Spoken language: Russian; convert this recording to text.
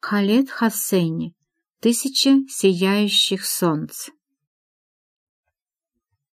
Халед Хассейни. Тысяча сияющих солнц.